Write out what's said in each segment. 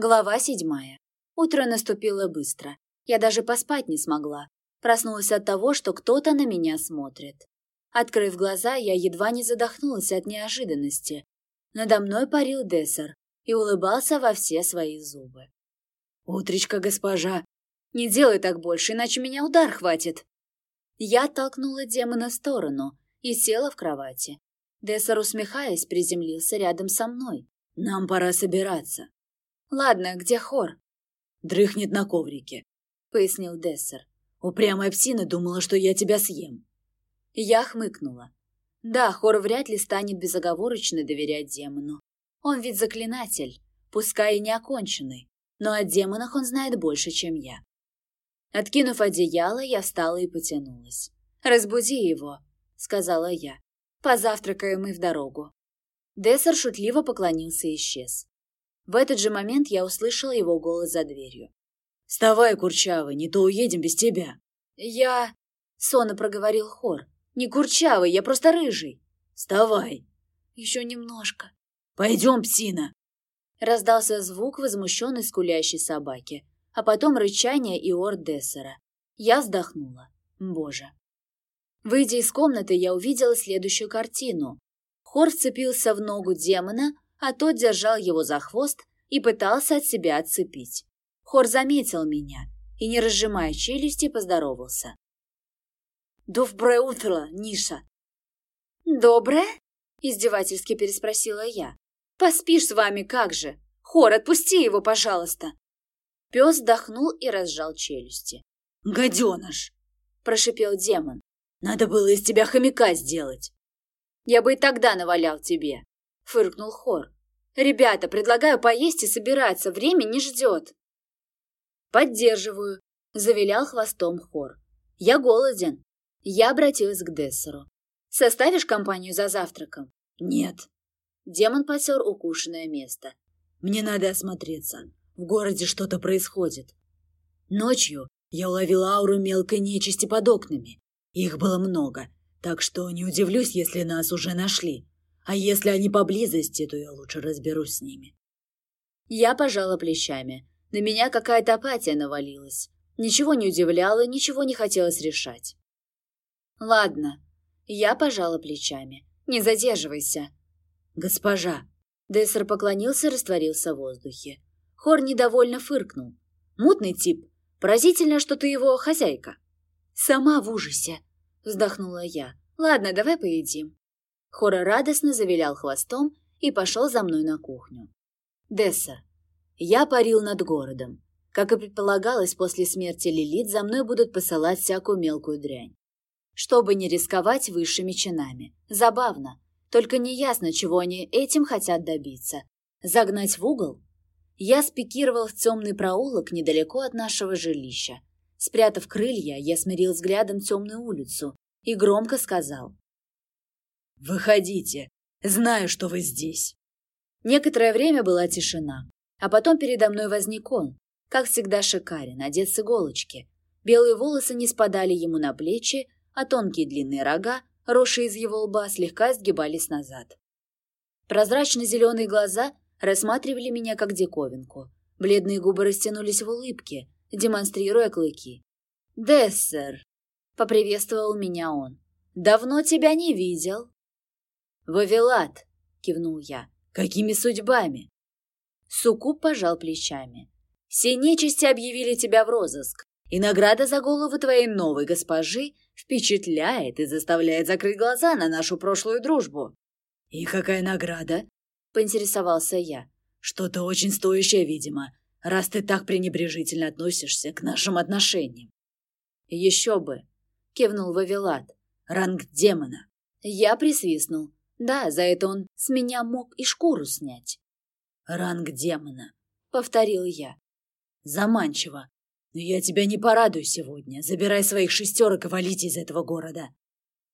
Глава седьмая. Утро наступило быстро. Я даже поспать не смогла. Проснулась от того, что кто-то на меня смотрит. Открыв глаза, я едва не задохнулась от неожиданности. Надо мной парил Дессер и улыбался во все свои зубы. «Утречка, госпожа!» «Не делай так больше, иначе меня удар хватит!» Я толкнула демона в сторону и села в кровати. Дессер, усмехаясь, приземлился рядом со мной. «Нам пора собираться. «Ладно, где хор?» «Дрыхнет на коврике», — пояснил Дессер. «Упрямая псина думала, что я тебя съем». Я хмыкнула. Да, хор вряд ли станет безоговорочно доверять демону. Он ведь заклинатель, пускай и не оконченный, но о демонах он знает больше, чем я. Откинув одеяло, я встала и потянулась. «Разбуди его», — сказала я. «Позавтракаем мы в дорогу». Дессер шутливо поклонился и исчез. В этот же момент я услышала его голос за дверью. «Вставай, Курчавый, не то уедем без тебя». «Я...» — сонно проговорил хор. «Не Курчавый, я просто рыжий». «Вставай». «Еще немножко». «Пойдем, псина». Раздался звук возмущенной скулящей собаки, а потом рычание и ор Дессера. Я вздохнула. Боже. Выйдя из комнаты, я увидела следующую картину. Хор вцепился в ногу демона, а тот держал его за хвост и пытался от себя отцепить. Хор заметил меня и, не разжимая челюсти, поздоровался. «Доброе утро, Ниша!» «Доброе?» – издевательски переспросила я. «Поспишь с вами как же? Хор, отпусти его, пожалуйста!» Пес вдохнул и разжал челюсти. «Гаденыш!» – прошипел демон. «Надо было из тебя хомяка сделать!» «Я бы и тогда навалял тебе!» Фыркнул хор. «Ребята, предлагаю поесть и собираться, время не ждет». «Поддерживаю», — завилял хвостом хор. «Я голоден». Я обратилась к Дессеру. «Составишь компанию за завтраком?» «Нет». Демон потер укушенное место. «Мне надо осмотреться. В городе что-то происходит. Ночью я уловила ауру мелкой нечисти под окнами. Их было много, так что не удивлюсь, если нас уже нашли. А если они поблизости, то я лучше разберусь с ними. Я пожала плечами. На меня какая-то апатия навалилась. Ничего не удивляло, ничего не хотелось решать. Ладно. Я пожала плечами. Не задерживайся. Госпожа. Дессер поклонился и растворился в воздухе. Хор недовольно фыркнул. Мутный тип. Поразительно, что ты его хозяйка. Сама в ужасе. Вздохнула я. Ладно, давай поедим. Хора радостно завилял хвостом и пошел за мной на кухню. Десса. Я парил над городом. Как и предполагалось, после смерти Лилит за мной будут посылать всякую мелкую дрянь. Чтобы не рисковать высшими чинами. Забавно. Только неясно, чего они этим хотят добиться. Загнать в угол? Я спикировал в темный проулок недалеко от нашего жилища. Спрятав крылья, я смирил взглядом темную улицу и громко сказал «Выходите! Знаю, что вы здесь!» Некоторое время была тишина, а потом передо мной возник он, как всегда шикарен, одет с иголочки. Белые волосы не спадали ему на плечи, а тонкие длинные рога, росшие из его лба, слегка сгибались назад. Прозрачно-зеленые глаза рассматривали меня как диковинку. Бледные губы растянулись в улыбке, демонстрируя клыки. «Дессер!» — поприветствовал меня он. «Давно тебя не видел!» «Вавилат!» — кивнул я. «Какими судьбами?» Сукуб пожал плечами. «Все нечисти объявили тебя в розыск, и награда за голову твоей новой госпожи впечатляет и заставляет закрыть глаза на нашу прошлую дружбу». «И какая награда?» — поинтересовался я. «Что-то очень стоящее, видимо, раз ты так пренебрежительно относишься к нашим отношениям». «Еще бы!» — кивнул Вавилат. «Ранг демона». Я присвистнул. Да, за это он с меня мог и шкуру снять. «Ранг демона», — повторил я. «Заманчиво. Но я тебя не порадую сегодня. Забирай своих шестерок и валите из этого города».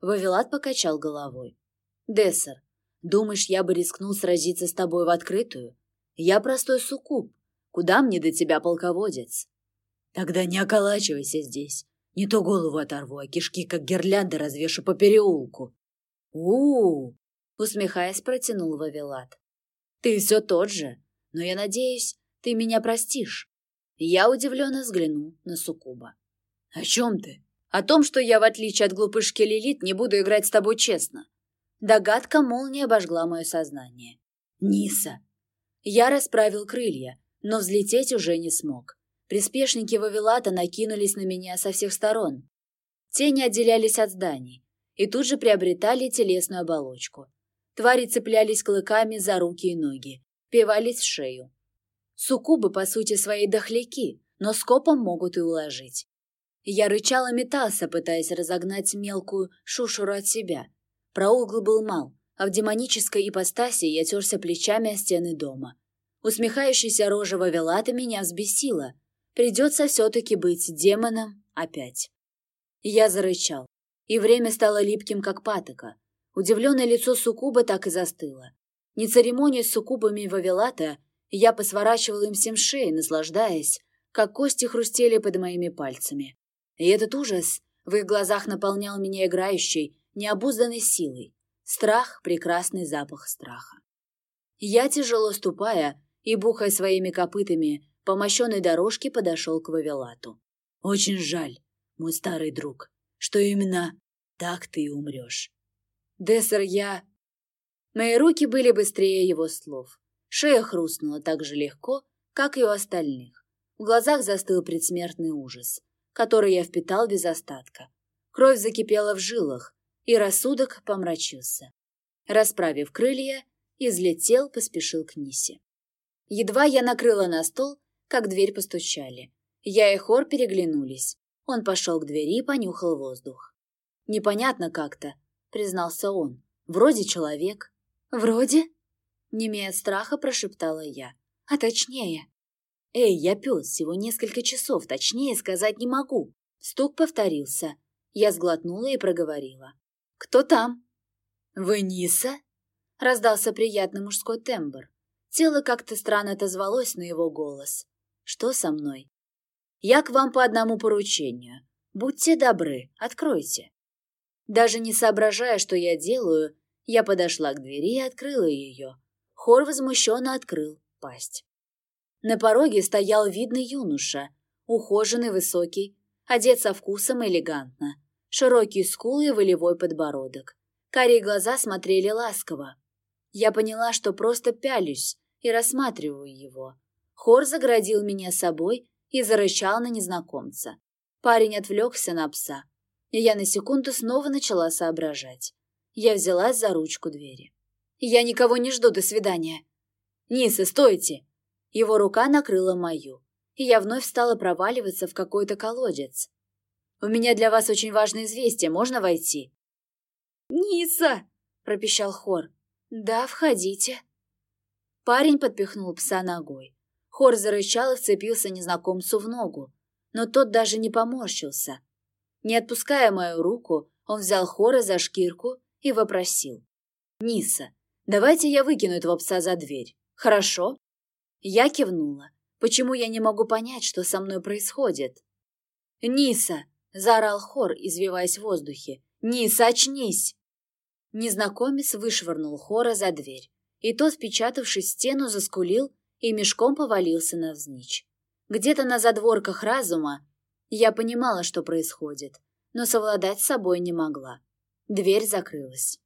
Вавилат покачал головой. «Дессер, думаешь, я бы рискнул сразиться с тобой в открытую? Я простой суккуб. Куда мне до тебя, полководец?» «Тогда не околачивайся здесь. Не то голову оторву, а кишки, как гирлянды, развешу по переулку». «У-у-у!» Усмехаясь, протянул Вавилат. «Ты все тот же, но я надеюсь, ты меня простишь?» Я удивленно взглянул на Сукуба. «О чем ты?» «О том, что я, в отличие от глупышки Лилит, не буду играть с тобой честно». Догадка молнии обожгла мое сознание. «Ниса!» Я расправил крылья, но взлететь уже не смог. Приспешники Вавилата накинулись на меня со всех сторон. Тени отделялись от зданий и тут же приобретали телесную оболочку. Твари цеплялись клыками за руки и ноги, пивались в шею. Суккубы, по сути, свои дохляки, но скопом могут и уложить. Я рычал и метался, пытаясь разогнать мелкую шушуру от себя. Проугл был мал, а в демонической ипостаси я терся плечами о стены дома. Усмехающаяся рожа Вавилата меня взбесила. Придется все-таки быть демоном опять. Я зарычал, и время стало липким, как патока. Удивленное лицо Сукуба так и застыло. Не церемонясь с Сукубами Вавилата, я посворачивал им всем шеи, наслаждаясь, как кости хрустели под моими пальцами. И этот ужас в их глазах наполнял меня играющей, необузданной силой. Страх — прекрасный запах страха. Я, тяжело ступая и бухая своими копытами, по мощенной дорожке подошел к Вавилату. «Очень жаль, мой старый друг, что именно так ты и умрешь». «Дессер, я...» Мои руки были быстрее его слов. Шея хрустнула так же легко, как и у остальных. В глазах застыл предсмертный ужас, который я впитал без остатка. Кровь закипела в жилах, и рассудок помрачился. Расправив крылья, излетел, поспешил к Нисе. Едва я накрыла на стол, как дверь постучали. Я и Хор переглянулись. Он пошел к двери и понюхал воздух. «Непонятно как-то», — признался он. «Вроде человек». «Вроде?» Не имея страха, прошептала я. А точнее. Эй, я пес, всего несколько часов, точнее сказать не могу. Стук повторился. Я сглотнула и проговорила. «Кто там?» «Вы Ниса?» Раздался приятный мужской тембр. Тело как-то странно отозвалось на его голос. «Что со мной?» «Я к вам по одному поручению. Будьте добры, откройте». Даже не соображая, что я делаю, я подошла к двери и открыла ее. Хор возмущенно открыл пасть. На пороге стоял видный юноша, ухоженный, высокий, одет со вкусом элегантно. Широкие скулы и волевой подбородок. Карие глаза смотрели ласково. Я поняла, что просто пялюсь и рассматриваю его. Хор заградил меня собой и зарычал на незнакомца. Парень отвлекся на пса, и я на секунду снова начала соображать. Я взялась за ручку двери. Я никого не жду, до свидания. Ниса, стойте! Его рука накрыла мою, и я вновь стала проваливаться в какой-то колодец. У меня для вас очень важное известие, можно войти? Ниса! пропищал Хор. Да, входите. Парень подпихнул пса ногой. Хор зарычал и вцепился незнакомцу в ногу, но тот даже не поморщился. Не отпуская мою руку, он взял Хора за шкирку и вопросил. «Ниса, Давайте я выкину этого пса за дверь. Хорошо? Я кивнула. Почему я не могу понять, что со мной происходит? «Ниса!» — заорал хор, извиваясь в воздухе. «Ниса, очнись!» Незнакомец вышвырнул хора за дверь, и тот, впечатавшись в стену, заскулил и мешком повалился навзничь. Где-то на задворках разума я понимала, что происходит, но совладать с собой не могла. Дверь закрылась.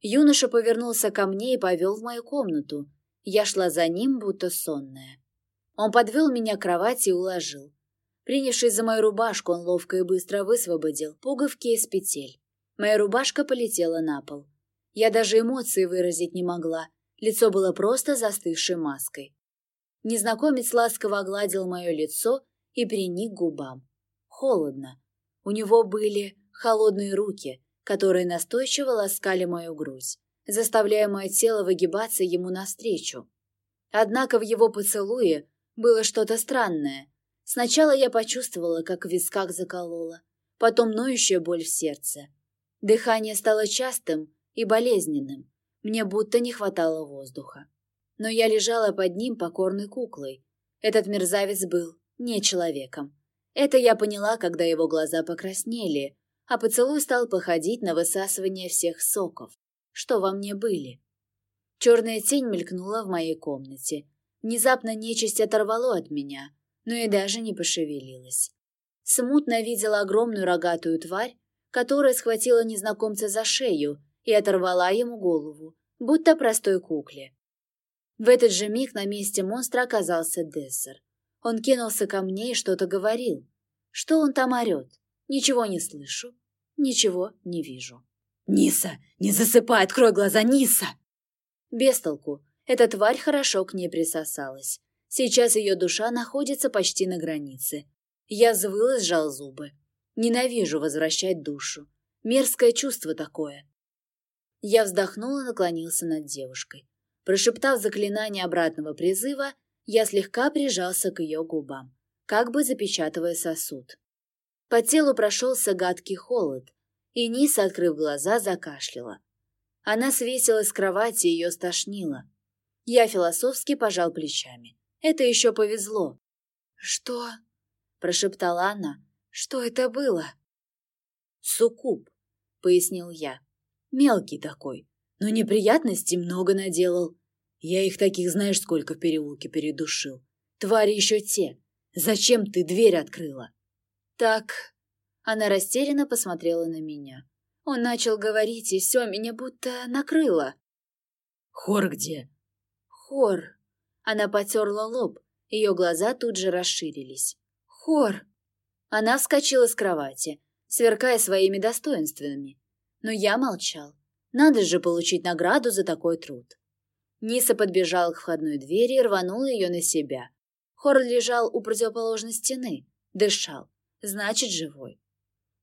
Юноша повернулся ко мне и повел в мою комнату. Я шла за ним, будто сонная. Он подвел меня к кровати и уложил. Принявшись за мою рубашку, он ловко и быстро высвободил пуговки из петель. Моя рубашка полетела на пол. Я даже эмоции выразить не могла. Лицо было просто застывшей маской. Незнакомец ласково огладил мое лицо и приник к губам. Холодно. У него были холодные руки, которые настойчиво ласкали мою грудь, заставляя мое тело выгибаться ему навстречу. Однако в его поцелуе было что-то странное. Сначала я почувствовала, как в висках заколола, потом ноющая боль в сердце. Дыхание стало частым и болезненным, мне будто не хватало воздуха. Но я лежала под ним покорной куклой. Этот мерзавец был не человеком. Это я поняла, когда его глаза покраснели, а поцелуй стал походить на высасывание всех соков, что во мне были. Черная тень мелькнула в моей комнате. Внезапно нечисть оторвало от меня, но и даже не пошевелилась. Смутно видела огромную рогатую тварь, которая схватила незнакомца за шею и оторвала ему голову, будто простой кукле. В этот же миг на месте монстра оказался Дессер. Он кинулся ко мне и что-то говорил. Что он там орет? Ничего не слышу, ничего не вижу. «Ниса! Не засыпай! Открой глаза, Ниса!» Бестолку. Эта тварь хорошо к ней присосалась. Сейчас ее душа находится почти на границе. Я взвыл и сжал зубы. Ненавижу возвращать душу. Мерзкое чувство такое. Я вздохнул и наклонился над девушкой. Прошептав заклинание обратного призыва, я слегка прижался к ее губам, как бы запечатывая сосуд. По телу прошелся гадкий холод, и Ниса, открыв глаза, закашляла. Она свесилась с кровати, и ее стошнило. Я философски пожал плечами. Это еще повезло. «Что?» – прошептала она. «Что это было?» «Суккуб», – пояснил я. «Мелкий такой, но неприятностей много наделал. Я их таких знаешь сколько в переулке передушил. Твари еще те. Зачем ты дверь открыла?» «Так...» Она растерянно посмотрела на меня. Он начал говорить, и все меня будто накрыло. «Хор где?» «Хор». Она потерла лоб, ее глаза тут же расширились. «Хор». Она вскочила с кровати, сверкая своими достоинствами. Но я молчал. Надо же получить награду за такой труд. Ниса подбежала к входной двери и рванула ее на себя. Хор лежал у противоположной стены, дышал, значит, живой.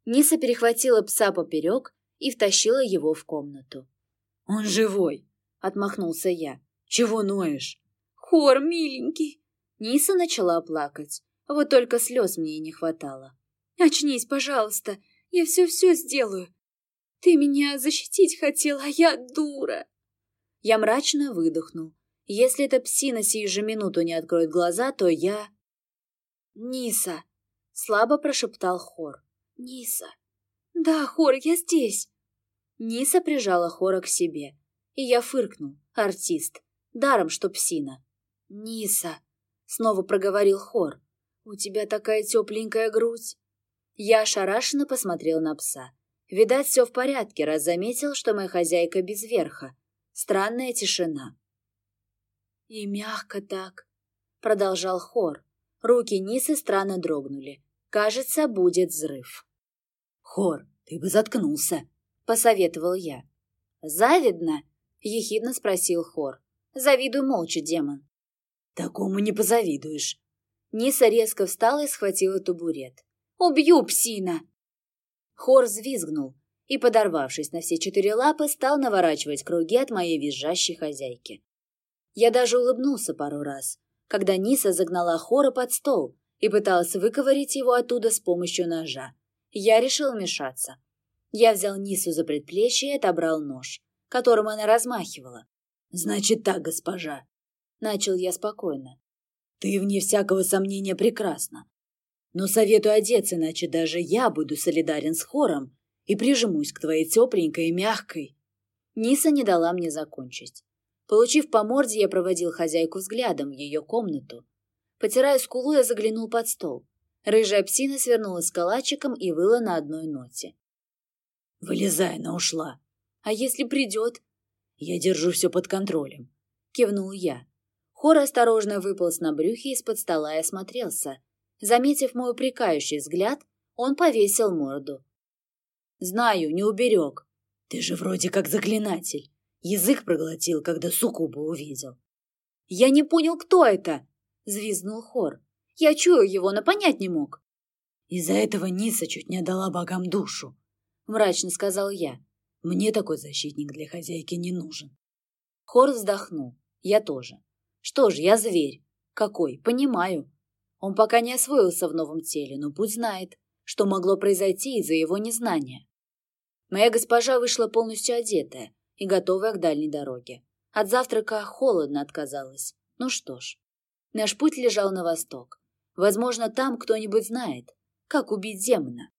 Ниса перехватила пса поперек и втащила его в комнату. «Он живой!» — отмахнулся я. «Чего ноешь?» «Хор, миленький!» Ниса начала плакать. Вот только слез мне и не хватало. «Очнись, пожалуйста, я все-все сделаю. Ты меня защитить хотела, а я дура!» Я мрачно выдохнул. Если эта псина сию же минуту не откроет глаза, то я... «Ниса!» — слабо прошептал Хор. «Ниса!» «Да, Хор, я здесь!» Ниса прижала Хора к себе, и я фыркнул, артист, даром, что псина. «Ниса!» — снова проговорил Хор. «У тебя такая тепленькая грудь!» Я ошарашенно посмотрел на пса. Видать, все в порядке, раз заметил, что моя хозяйка без верха. Странная тишина. «И мягко так», — продолжал Хор. Руки Нисы странно дрогнули. Кажется, будет взрыв. «Хор, ты бы заткнулся», — посоветовал я. «Завидно?» — ехидно спросил Хор. «Завидуй молча, демон». «Такому не позавидуешь». Ниса резко встала и схватила табурет. «Убью, псина!» Хор взвизгнул и, подорвавшись на все четыре лапы, стал наворачивать круги от моей визжащей хозяйки. Я даже улыбнулся пару раз, когда Ниса загнала Хора под стол, и пыталась выковырить его оттуда с помощью ножа. Я решил вмешаться. Я взял Нису за предплечье и отобрал нож, которым она размахивала. «Значит так, госпожа», — начал я спокойно. «Ты, вне всякого сомнения, прекрасна. Но советую одеться, иначе даже я буду солидарен с хором и прижмусь к твоей тепленькой и мягкой». Ниса не дала мне закончить. Получив по морде, я проводил хозяйку взглядом в ее комнату, Потирая скулу, я заглянул под стол. Рыжая псина свернулась калачиком и выла на одной ноте. «Вылезай, она ушла». «А если придет?» «Я держу все под контролем», — кивнул я. Хор осторожно выполз на брюхе из-под стола и осмотрелся. Заметив мой упрекающий взгляд, он повесил морду. «Знаю, не уберег. Ты же вроде как заклинатель. Язык проглотил, когда суккуба увидел». «Я не понял, кто это!» — взвизгнул хор. «Я чую его, но понять не мог». «Из-за этого Ниса чуть не отдала богам душу», — мрачно сказал я. «Мне такой защитник для хозяйки не нужен». Хор вздохнул. Я тоже. Что ж, я зверь. Какой? Понимаю. Он пока не освоился в новом теле, но пусть знает, что могло произойти из-за его незнания. Моя госпожа вышла полностью одетая и готовая к дальней дороге. От завтрака холодно отказалась. Ну что ж, Наш путь лежал на восток. Возможно, там кто-нибудь знает, как убить демона.